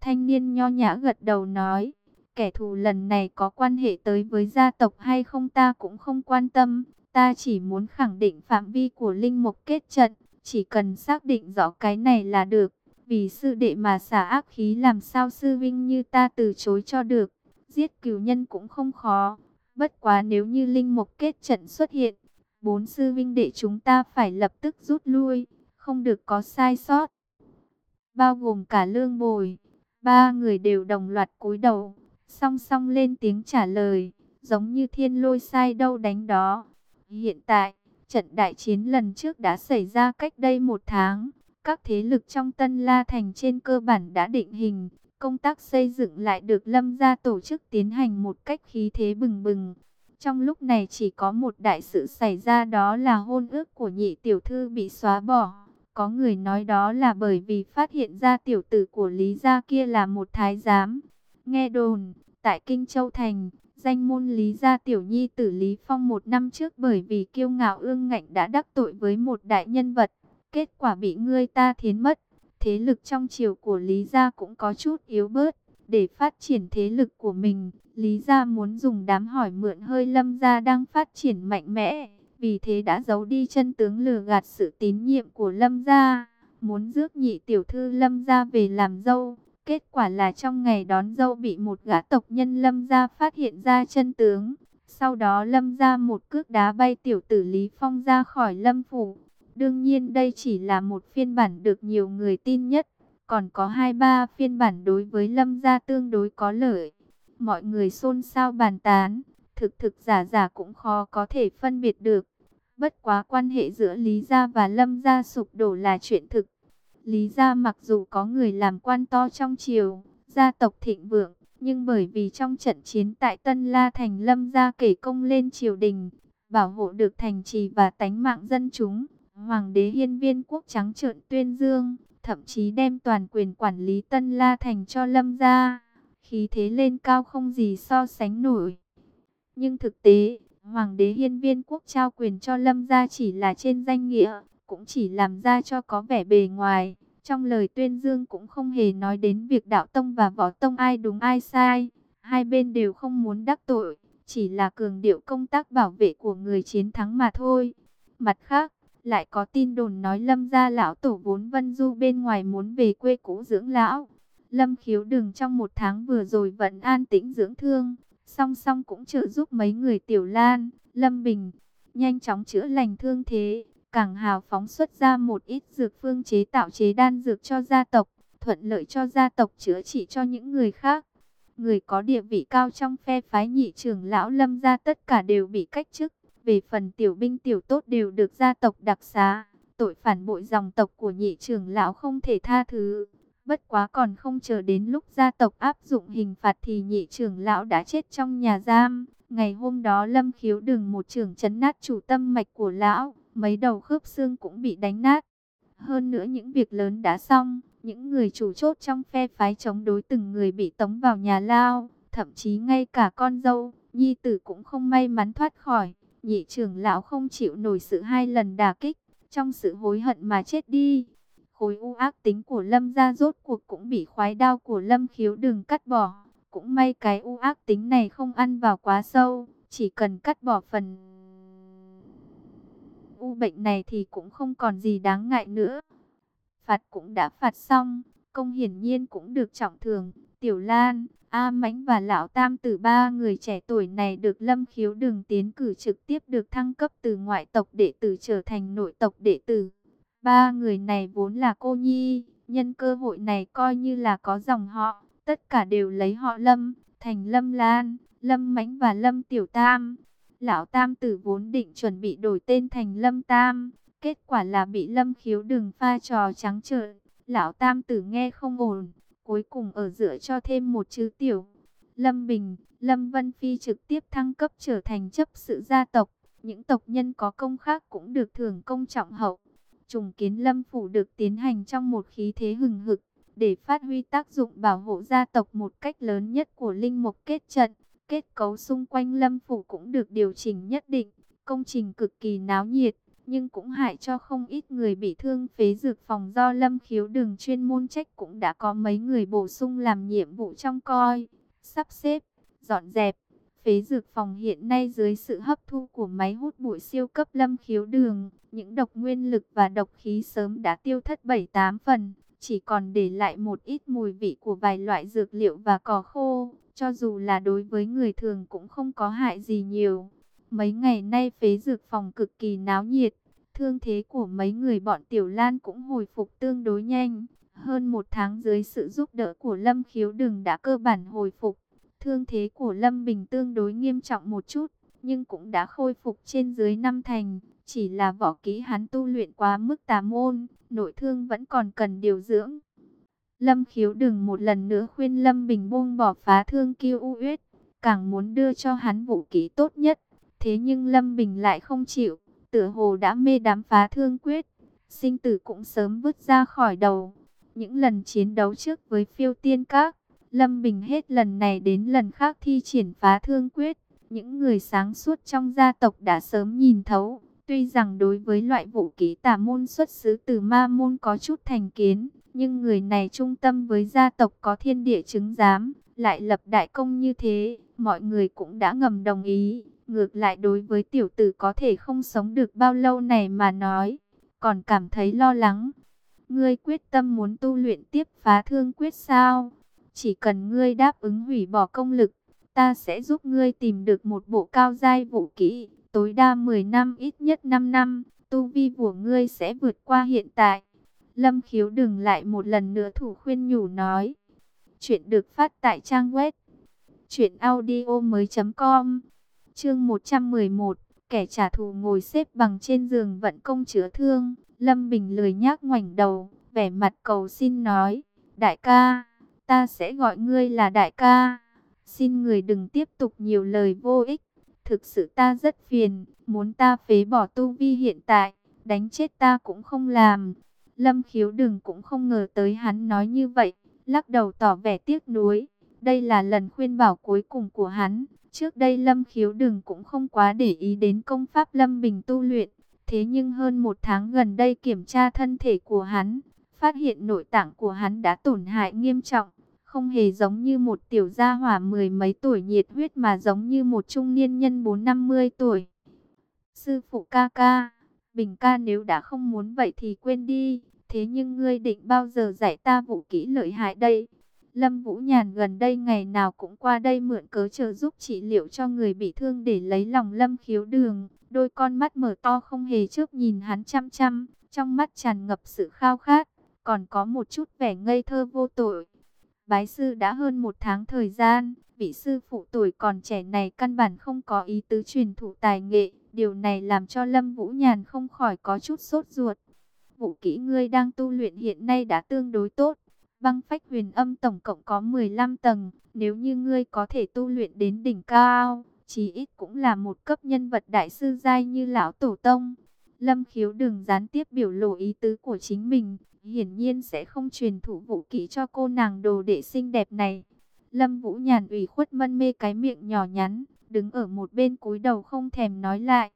Thanh niên nho nhã gật đầu nói, kẻ thù lần này có quan hệ tới với gia tộc hay không ta cũng không quan tâm. Ta chỉ muốn khẳng định phạm vi của linh mục kết trận, chỉ cần xác định rõ cái này là được. Vì sư đệ mà xả ác khí làm sao sư vinh như ta từ chối cho được. Giết cửu nhân cũng không khó. Bất quá nếu như linh mục kết trận xuất hiện, bốn sư vinh đệ chúng ta phải lập tức rút lui, không được có sai sót. Bao gồm cả lương bồi. Ba người đều đồng loạt cúi đầu, song song lên tiếng trả lời, giống như thiên lôi sai đâu đánh đó. Hiện tại, trận đại chiến lần trước đã xảy ra cách đây một tháng. Các thế lực trong Tân La Thành trên cơ bản đã định hình, công tác xây dựng lại được lâm gia tổ chức tiến hành một cách khí thế bừng bừng. Trong lúc này chỉ có một đại sự xảy ra đó là hôn ước của nhị tiểu thư bị xóa bỏ. Có người nói đó là bởi vì phát hiện ra tiểu tử của Lý Gia kia là một thái giám. Nghe đồn, tại Kinh Châu Thành, danh môn Lý Gia tiểu nhi tử Lý Phong một năm trước bởi vì kiêu ngạo ương ngạnh đã đắc tội với một đại nhân vật. Kết quả bị ngươi ta thiến mất. Thế lực trong triều của Lý Gia cũng có chút yếu bớt. Để phát triển thế lực của mình, Lý Gia muốn dùng đám hỏi mượn hơi lâm gia đang phát triển mạnh mẽ vì thế đã giấu đi chân tướng lừa gạt sự tín nhiệm của Lâm gia, muốn rước nhị tiểu thư Lâm gia về làm dâu. Kết quả là trong ngày đón dâu bị một gã tộc nhân Lâm gia phát hiện ra chân tướng. Sau đó Lâm gia một cước đá bay tiểu tử Lý Phong ra khỏi Lâm phủ. Đương nhiên đây chỉ là một phiên bản được nhiều người tin nhất, còn có hai ba phiên bản đối với Lâm gia tương đối có lợi. Mọi người xôn xao bàn tán, thực thực giả giả cũng khó có thể phân biệt được. Bất quá quan hệ giữa Lý Gia và Lâm Gia sụp đổ là chuyện thực. Lý gia mặc dù có người làm quan to trong triều, gia tộc thịnh vượng, nhưng bởi vì trong trận chiến tại Tân La Thành Lâm gia kể công lên triều đình, bảo hộ được thành trì và tánh mạng dân chúng, Hoàng đế hiên viên quốc trắng trợn tuyên dương, thậm chí đem toàn quyền quản lý Tân La Thành cho Lâm gia, khí thế lên cao không gì so sánh nổi. Nhưng thực tế, Hoàng đế hiên viên quốc trao quyền cho Lâm gia chỉ là trên danh nghĩa, cũng chỉ làm ra cho có vẻ bề ngoài. Trong lời tuyên dương cũng không hề nói đến việc đạo tông và võ tông ai đúng ai sai. Hai bên đều không muốn đắc tội, chỉ là cường điệu công tác bảo vệ của người chiến thắng mà thôi. Mặt khác, lại có tin đồn nói Lâm gia lão tổ vốn vân du bên ngoài muốn về quê cũ dưỡng lão. Lâm khiếu đừng trong một tháng vừa rồi vẫn an tĩnh dưỡng thương, song song cũng trợ giúp mấy người Tiểu Lan, Lâm Bình, nhanh chóng chữa lành thương thế, càng hào phóng xuất ra một ít dược phương chế tạo chế đan dược cho gia tộc, thuận lợi cho gia tộc chữa trị cho những người khác. Người có địa vị cao trong phe phái nhị trưởng lão Lâm gia tất cả đều bị cách chức, về phần tiểu binh tiểu tốt đều được gia tộc đặc xá. Tội phản bội dòng tộc của nhị trưởng lão không thể tha thứ. Bất quá còn không chờ đến lúc gia tộc áp dụng hình phạt thì nhị trưởng lão đã chết trong nhà giam. Ngày hôm đó Lâm Khiếu đường một trưởng chấn nát chủ tâm mạch của lão, mấy đầu khớp xương cũng bị đánh nát. Hơn nữa những việc lớn đã xong, những người chủ chốt trong phe phái chống đối từng người bị tống vào nhà lao, thậm chí ngay cả con dâu, nhi tử cũng không may mắn thoát khỏi. Nhị trưởng lão không chịu nổi sự hai lần đả kích, trong sự hối hận mà chết đi. Khối u ác tính của Lâm gia rốt cuộc cũng bị khoái đao của Lâm khiếu đừng cắt bỏ. Cũng may cái u ác tính này không ăn vào quá sâu, chỉ cần cắt bỏ phần u bệnh này thì cũng không còn gì đáng ngại nữa. Phạt cũng đã phạt xong, công hiển nhiên cũng được trọng thường. Tiểu Lan, A Mãnh và Lão Tam từ ba người trẻ tuổi này được Lâm Khiếu đường tiến cử trực tiếp được thăng cấp từ ngoại tộc đệ tử trở thành nội tộc đệ tử. Ba người này vốn là cô nhi, nhân cơ hội này coi như là có dòng họ, tất cả đều lấy họ Lâm, thành Lâm Lan, Lâm Mãnh và Lâm Tiểu Tam. Lão Tam tử vốn định chuẩn bị đổi tên thành Lâm Tam, kết quả là bị Lâm Khiếu đường pha trò trắng trợn. Lão Tam tử nghe không ổn, cuối cùng ở giữa cho thêm một chữ tiểu. Lâm Bình, Lâm Vân Phi trực tiếp thăng cấp trở thành chấp sự gia tộc. Những tộc nhân có công khác cũng được thưởng công trọng hậu. Trùng kiến Lâm Phủ được tiến hành trong một khí thế hừng hực, để phát huy tác dụng bảo hộ gia tộc một cách lớn nhất của Linh Mục kết trận. Kết cấu xung quanh Lâm Phủ cũng được điều chỉnh nhất định, công trình cực kỳ náo nhiệt, nhưng cũng hại cho không ít người bị thương phế dược phòng do Lâm Khiếu đường chuyên môn trách cũng đã có mấy người bổ sung làm nhiệm vụ trong coi, sắp xếp, dọn dẹp. Phế dược phòng hiện nay dưới sự hấp thu của máy hút bụi siêu cấp lâm khiếu đường, những độc nguyên lực và độc khí sớm đã tiêu thất 7-8 phần, chỉ còn để lại một ít mùi vị của vài loại dược liệu và cỏ khô, cho dù là đối với người thường cũng không có hại gì nhiều. Mấy ngày nay phế dược phòng cực kỳ náo nhiệt, thương thế của mấy người bọn Tiểu Lan cũng hồi phục tương đối nhanh. Hơn một tháng dưới sự giúp đỡ của Lâm Khiếu Đừng đã cơ bản hồi phục. Thương thế của Lâm Bình tương đối nghiêm trọng một chút, nhưng cũng đã khôi phục trên dưới năm thành. Chỉ là võ kỹ hắn tu luyện quá mức tà môn, nội thương vẫn còn cần điều dưỡng. Lâm khiếu đừng một lần nữa khuyên Lâm Bình buông bỏ phá thương kiêu u uyết, càng muốn đưa cho hắn vũ kỹ tốt nhất. Thế nhưng Lâm Bình lại không chịu, tựa hồ đã mê đám phá thương quyết, sinh tử cũng sớm vứt ra khỏi đầu. Những lần chiến đấu trước với phiêu tiên các, Lâm Bình hết lần này đến lần khác thi triển phá thương quyết. Những người sáng suốt trong gia tộc đã sớm nhìn thấu, tuy rằng đối với loại vũ khí tà môn xuất xứ từ ma môn có chút thành kiến, nhưng người này trung tâm với gia tộc có thiên địa chứng giám, lại lập đại công như thế, mọi người cũng đã ngầm đồng ý. Ngược lại đối với tiểu tử có thể không sống được bao lâu này mà nói, còn cảm thấy lo lắng. Ngươi quyết tâm muốn tu luyện tiếp phá thương quyết sao? Chỉ cần ngươi đáp ứng hủy bỏ công lực, ta sẽ giúp ngươi tìm được một bộ cao giai vũ kỹ, tối đa 10 năm ít nhất 5 năm, tu vi của ngươi sẽ vượt qua hiện tại. Lâm khiếu đừng lại một lần nữa thủ khuyên nhủ nói. Chuyện được phát tại trang web. Chuyện audio mới com. Chương 111. Kẻ trả thù ngồi xếp bằng trên giường vận công chữa thương. Lâm Bình lười nhác ngoảnh đầu. vẻ mặt cầu xin nói, đại ca, ta sẽ gọi ngươi là đại ca. Xin người đừng tiếp tục nhiều lời vô ích. Thực sự ta rất phiền, muốn ta phế bỏ tu vi hiện tại, đánh chết ta cũng không làm. Lâm khiếu đừng cũng không ngờ tới hắn nói như vậy, lắc đầu tỏ vẻ tiếc nuối. Đây là lần khuyên bảo cuối cùng của hắn. Trước đây Lâm khiếu đừng cũng không quá để ý đến công pháp Lâm Bình tu luyện. Thế nhưng hơn một tháng gần đây kiểm tra thân thể của hắn, phát hiện nội tạng của hắn đã tổn hại nghiêm trọng. Không hề giống như một tiểu gia hỏa mười mấy tuổi nhiệt huyết mà giống như một trung niên nhân bốn năm mươi tuổi. Sư phụ ca ca, Bình ca nếu đã không muốn vậy thì quên đi. Thế nhưng ngươi định bao giờ dạy ta vũ kỹ lợi hại đây? Lâm Vũ Nhàn gần đây ngày nào cũng qua đây mượn cớ trợ giúp trị liệu cho người bị thương để lấy lòng Lâm khiếu đường. Đôi con mắt mở to không hề chớp nhìn hắn chăm chăm, trong mắt tràn ngập sự khao khát, còn có một chút vẻ ngây thơ vô tội. Bái sư đã hơn một tháng thời gian, vị sư phụ tuổi còn trẻ này căn bản không có ý tứ truyền thụ tài nghệ. Điều này làm cho Lâm Vũ Nhàn không khỏi có chút sốt ruột. Vũ kỹ ngươi đang tu luyện hiện nay đã tương đối tốt. Băng phách huyền âm tổng cộng có 15 tầng. Nếu như ngươi có thể tu luyện đến đỉnh cao, chí ít cũng là một cấp nhân vật đại sư giai như lão tổ tông. Lâm khiếu đừng gián tiếp biểu lộ ý tứ của chính mình, hiển nhiên sẽ không truyền thủ vũ kỹ cho cô nàng đồ đệ xinh đẹp này. Lâm Vũ Nhàn ủy khuất mân mê cái miệng nhỏ nhắn, đứng ở một bên cúi đầu không thèm nói lại.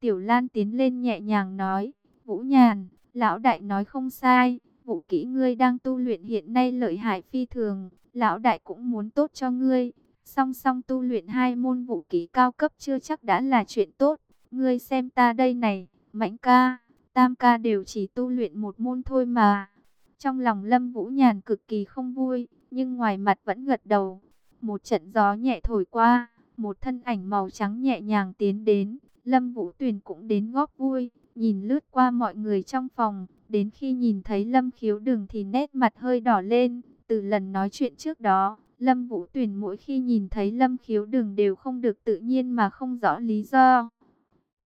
Tiểu Lan tiến lên nhẹ nhàng nói, Vũ Nhàn, lão đại nói không sai, vũ kỹ ngươi đang tu luyện hiện nay lợi hại phi thường, lão đại cũng muốn tốt cho ngươi. Song song tu luyện hai môn vũ kỹ cao cấp chưa chắc đã là chuyện tốt, ngươi xem ta đây này, mạnh ca, tam ca đều chỉ tu luyện một môn thôi mà. Trong lòng Lâm Vũ Nhàn cực kỳ không vui, nhưng ngoài mặt vẫn gật đầu. Một trận gió nhẹ thổi qua, một thân ảnh màu trắng nhẹ nhàng tiến đến, Lâm Vũ Tuyền cũng đến góp vui, nhìn lướt qua mọi người trong phòng, đến khi nhìn thấy Lâm Khiếu Đường thì nét mặt hơi đỏ lên, từ lần nói chuyện trước đó, Lâm Vũ Tuyền mỗi khi nhìn thấy Lâm Khiếu Đường đều không được tự nhiên mà không rõ lý do.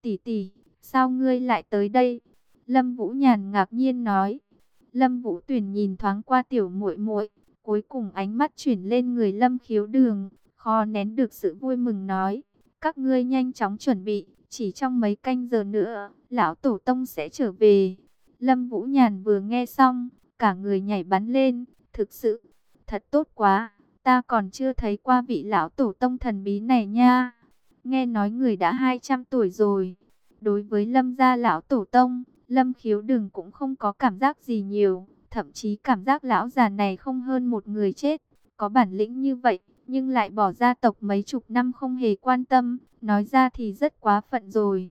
"Tỷ tỷ, sao ngươi lại tới đây?" Lâm Vũ Nhàn ngạc nhiên nói. Lâm Vũ Tuyền nhìn thoáng qua tiểu muội muội, cuối cùng ánh mắt chuyển lên người Lâm Khiếu Đường, khó nén được sự vui mừng nói: "Các ngươi nhanh chóng chuẩn bị, chỉ trong mấy canh giờ nữa, lão tổ tông sẽ trở về." Lâm Vũ Nhàn vừa nghe xong, cả người nhảy bắn lên, thực sự, thật tốt quá, ta còn chưa thấy qua vị lão tổ tông thần bí này nha. Nghe nói người đã 200 tuổi rồi. Đối với Lâm gia lão tổ tông, Lâm khiếu đừng cũng không có cảm giác gì nhiều, thậm chí cảm giác lão già này không hơn một người chết. Có bản lĩnh như vậy, nhưng lại bỏ gia tộc mấy chục năm không hề quan tâm, nói ra thì rất quá phận rồi.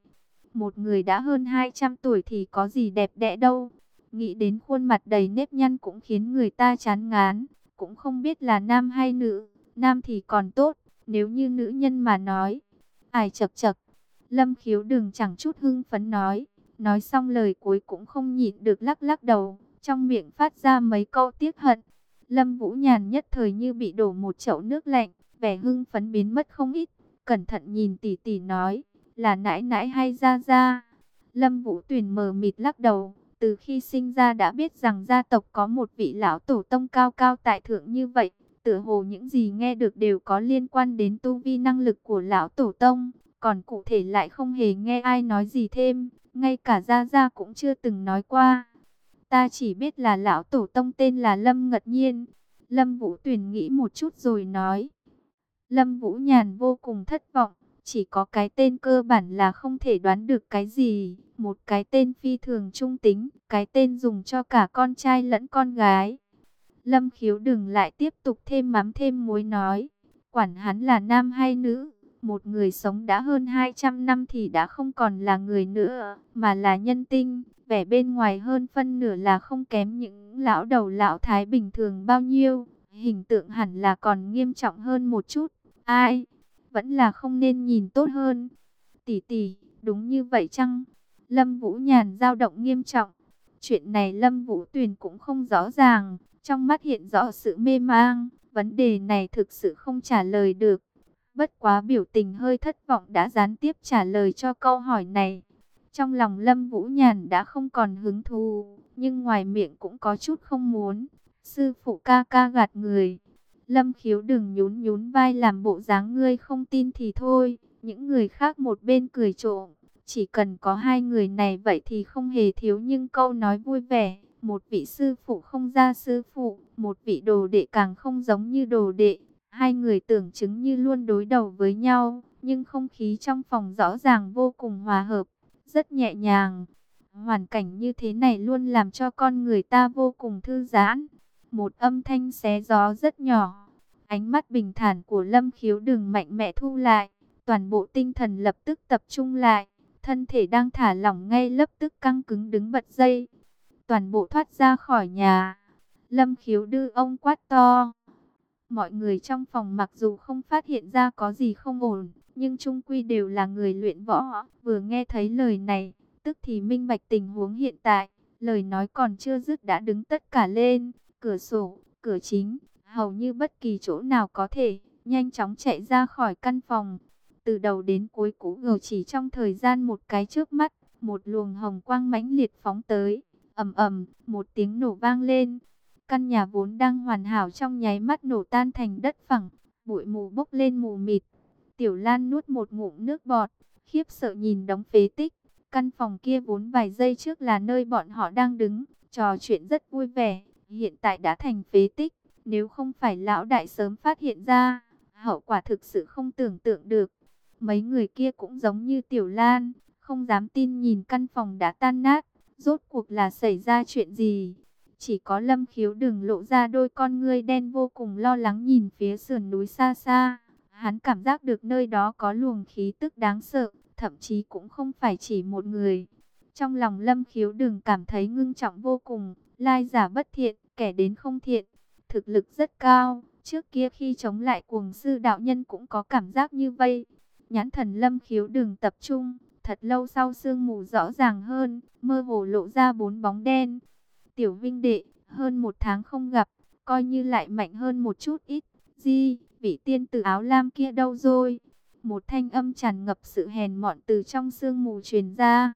Một người đã hơn 200 tuổi thì có gì đẹp đẽ đâu. Nghĩ đến khuôn mặt đầy nếp nhăn cũng khiến người ta chán ngán, cũng không biết là nam hay nữ. Nam thì còn tốt, nếu như nữ nhân mà nói. Ai chập chập, lâm khiếu đừng chẳng chút hưng phấn nói. Nói xong lời cuối cũng không nhịn được lắc lắc đầu, trong miệng phát ra mấy câu tiếc hận. Lâm Vũ Nhàn nhất thời như bị đổ một chậu nước lạnh, vẻ hưng phấn biến mất không ít. Cẩn thận nhìn tỷ tỷ nói, là nãi nãi hay ra ra. Lâm Vũ Tuyền mờ mịt lắc đầu, từ khi sinh ra đã biết rằng gia tộc có một vị lão tổ tông cao cao tại thượng như vậy. Tựa hồ những gì nghe được đều có liên quan đến tu vi năng lực của lão tổ tông, còn cụ thể lại không hề nghe ai nói gì thêm, ngay cả Gia Gia cũng chưa từng nói qua. Ta chỉ biết là lão tổ tông tên là Lâm Ngật Nhiên. Lâm Vũ Tuyền nghĩ một chút rồi nói. Lâm Vũ Nhàn vô cùng thất vọng, chỉ có cái tên cơ bản là không thể đoán được cái gì. Một cái tên phi thường trung tính, cái tên dùng cho cả con trai lẫn con gái. Lâm khiếu đừng lại tiếp tục thêm mắm thêm muối nói. Quản hắn là nam hay nữ, một người sống đã hơn 200 năm thì đã không còn là người nữa, mà là nhân tinh. Vẻ bên ngoài hơn phân nửa là không kém những lão đầu lão thái bình thường bao nhiêu. Hình tượng hẳn là còn nghiêm trọng hơn một chút. Ai? Vẫn là không nên nhìn tốt hơn. Tỷ tỷ, đúng như vậy chăng? Lâm Vũ Nhàn dao động nghiêm trọng. Chuyện này Lâm Vũ Tuyền cũng không rõ ràng. Trong mắt hiện rõ sự mê mang. Vấn đề này thực sự không trả lời được. Bất quá biểu tình hơi thất vọng đã gián tiếp trả lời cho câu hỏi này. Trong lòng Lâm Vũ Nhàn đã không còn hứng thú, nhưng ngoài miệng cũng có chút không muốn. Sư phụ ca ca gạt người. Lâm khiếu đừng nhún nhún vai làm bộ dáng ngươi không tin thì thôi. Những người khác một bên cười trộm. Chỉ cần có hai người này vậy thì không hề thiếu nhưng câu nói vui vẻ. Một vị sư phụ không ra sư phụ, một vị đồ đệ càng không giống như đồ đệ. Hai người tưởng chứng như luôn đối đầu với nhau, nhưng không khí trong phòng rõ ràng vô cùng hòa hợp, rất nhẹ nhàng. Hoàn cảnh như thế này luôn làm cho con người ta vô cùng thư giãn. Một âm thanh xé gió rất nhỏ. Ánh mắt bình thản của Lâm Khiếu đừng mạnh mẽ thu lại. Toàn bộ tinh thần lập tức tập trung lại. Thân thể đang thả lỏng ngay lập tức căng cứng đứng bật dây. Toàn bộ thoát ra khỏi nhà. Lâm Khiếu đưa ông quát to. Mọi người trong phòng mặc dù không phát hiện ra có gì không ổn, nhưng trung quy đều là người luyện võ. Vừa nghe thấy lời này, tức thì minh bạch tình huống hiện tại. Lời nói còn chưa dứt đã đứng tất cả lên, cửa sổ, cửa chính, hầu như bất kỳ chỗ nào có thể, nhanh chóng chạy ra khỏi căn phòng. Từ đầu đến cuối cũ ngờ chỉ trong thời gian một cái trước mắt, một luồng hồng quang mãnh liệt phóng tới, ầm ầm, một tiếng nổ vang lên. Căn nhà vốn đang hoàn hảo trong nháy mắt nổ tan thành đất phẳng, bụi mù bốc lên mù mịt. Tiểu Lan nuốt một ngụm nước bọt, khiếp sợ nhìn đống phế tích. Căn phòng kia vốn vài giây trước là nơi bọn họ đang đứng, trò chuyện rất vui vẻ, hiện tại đã thành phế tích. Nếu không phải lão đại sớm phát hiện ra, hậu quả thực sự không tưởng tượng được. Mấy người kia cũng giống như Tiểu Lan, không dám tin nhìn căn phòng đã tan nát. Rốt cuộc là xảy ra chuyện gì? Chỉ có lâm khiếu đừng lộ ra đôi con ngươi đen vô cùng lo lắng nhìn phía sườn núi xa xa. Hắn cảm giác được nơi đó có luồng khí tức đáng sợ, thậm chí cũng không phải chỉ một người. Trong lòng lâm khiếu đừng cảm thấy ngưng trọng vô cùng, lai giả bất thiện, kẻ đến không thiện, thực lực rất cao. Trước kia khi chống lại cuồng sư đạo nhân cũng có cảm giác như vậy. Nhãn thần lâm khiếu đừng tập trung, thật lâu sau sương mù rõ ràng hơn, mơ hồ lộ ra bốn bóng đen. Tiểu Vinh Đệ, hơn một tháng không gặp, coi như lại mạnh hơn một chút ít. Di, vị tiên tử áo lam kia đâu rồi? Một thanh âm tràn ngập sự hèn mọn từ trong sương mù truyền ra.